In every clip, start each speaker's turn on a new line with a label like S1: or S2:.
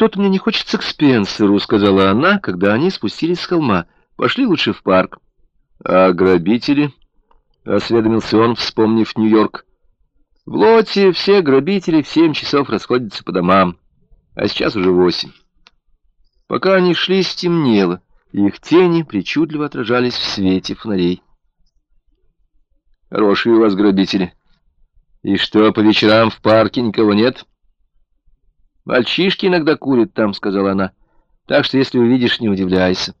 S1: «Что-то мне не хочется к Спенсеру», — сказала она, когда они спустились с холма. «Пошли лучше в парк». «А грабители?» — осведомился он, вспомнив Нью-Йорк. «В Лоте все грабители в семь часов расходятся по домам, а сейчас уже восемь». Пока они шли, стемнело, и их тени причудливо отражались в свете фонарей. «Хорошие у вас грабители. И что, по вечерам в парке никого нет?» «Мальчишки иногда курят там», — сказала она. «Так что, если увидишь, не удивляйся».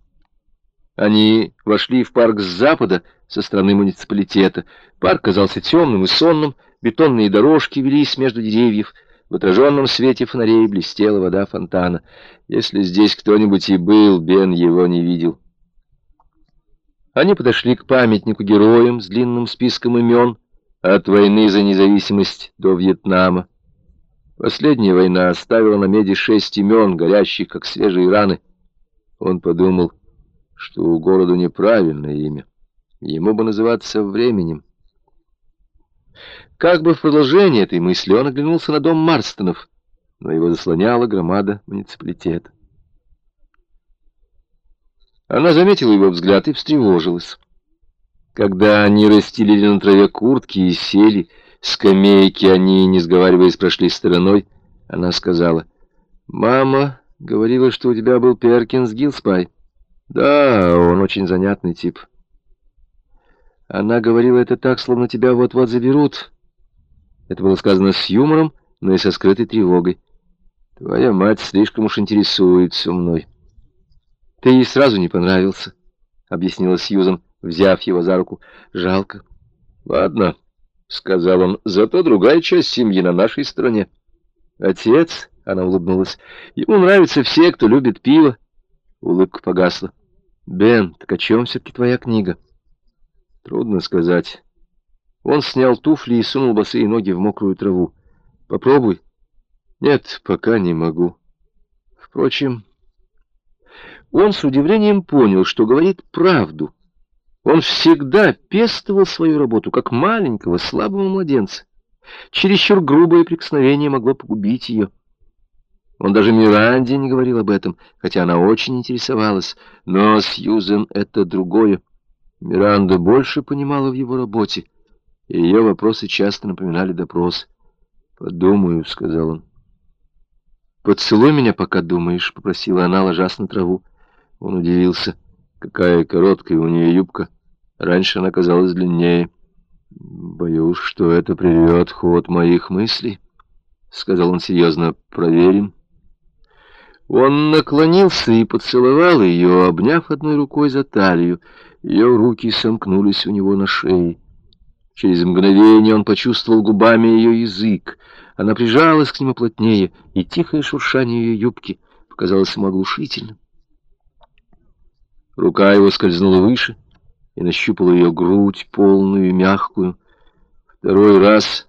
S1: Они вошли в парк с запада, со стороны муниципалитета. Парк казался темным и сонным, бетонные дорожки велись между деревьев. В отраженном свете фонарей блестела вода фонтана. Если здесь кто-нибудь и был, Бен его не видел. Они подошли к памятнику героям с длинным списком имен от войны за независимость до Вьетнама. Последняя война оставила на меди шесть имен, горящих, как свежие раны. Он подумал, что у города неправильное имя. Ему бы называться временем. Как бы в продолжение этой мысли он оглянулся на дом Марстонов, но его заслоняла громада муниципалитета. Она заметила его взгляд и встревожилась. Когда они расстелили на траве куртки и сели, скамейки они, не сговариваясь, прошли стороной. Она сказала, «Мама говорила, что у тебя был Перкинс Гилспай». «Да, он очень занятный тип». Она говорила это так, словно тебя вот-вот заберут. Это было сказано с юмором, но и со скрытой тревогой. Твоя мать слишком уж интересуется мной. Ты ей сразу не понравился, — объяснила Сьюзан, взяв его за руку. Жалко. Ладно, — сказал он, — зато другая часть семьи на нашей стороне. Отец, — она улыбнулась, — ему нравятся все, кто любит пиво. Улыбка погасла. Бен, так о чем все-таки твоя книга? Трудно сказать. Он снял туфли и сунул босые ноги в мокрую траву. Попробуй. Нет, пока не могу. Впрочем, он с удивлением понял, что говорит правду. Он всегда пестовал свою работу, как маленького, слабого младенца. Чересчур грубое прикосновение могло погубить ее. Он даже Миранде не говорил об этом, хотя она очень интересовалась. Но Сьюзен — это другое. Миранда больше понимала в его работе, и ее вопросы часто напоминали допрос. «Подумаю», — сказал он. «Поцелуй меня, пока думаешь», — попросила она, ложась на траву. Он удивился. Какая короткая у нее юбка. Раньше она казалась длиннее. «Боюсь, что это прервет ход моих мыслей», — сказал он серьезно. «Проверим». Он наклонился и поцеловал ее, обняв одной рукой за талию. Ее руки сомкнулись у него на шее. Через мгновение он почувствовал губами ее язык. Она прижалась к нему плотнее, и тихое шуршание ее юбки показалось ему оглушительным. Рука его скользнула выше и нащупала ее грудь, полную и мягкую. Второй раз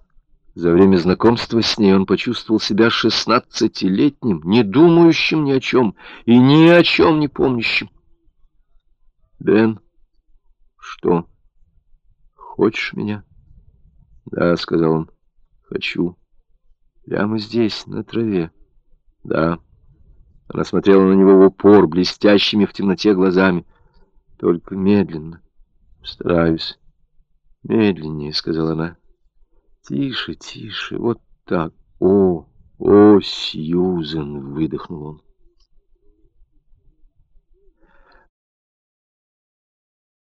S1: за время знакомства с ней он почувствовал себя шестнадцатилетним, не думающим ни о чем и ни о чем не помнящим. «Бен, что, хочешь меня?» «Да», — сказал он, — «хочу. Прямо здесь, на траве». «Да». Она смотрела на него в упор, блестящими в темноте глазами. «Только медленно. Стараюсь». «Медленнее», — сказала она. «Тише, тише, вот так. О, о, Сьюзен!» — выдохнул он.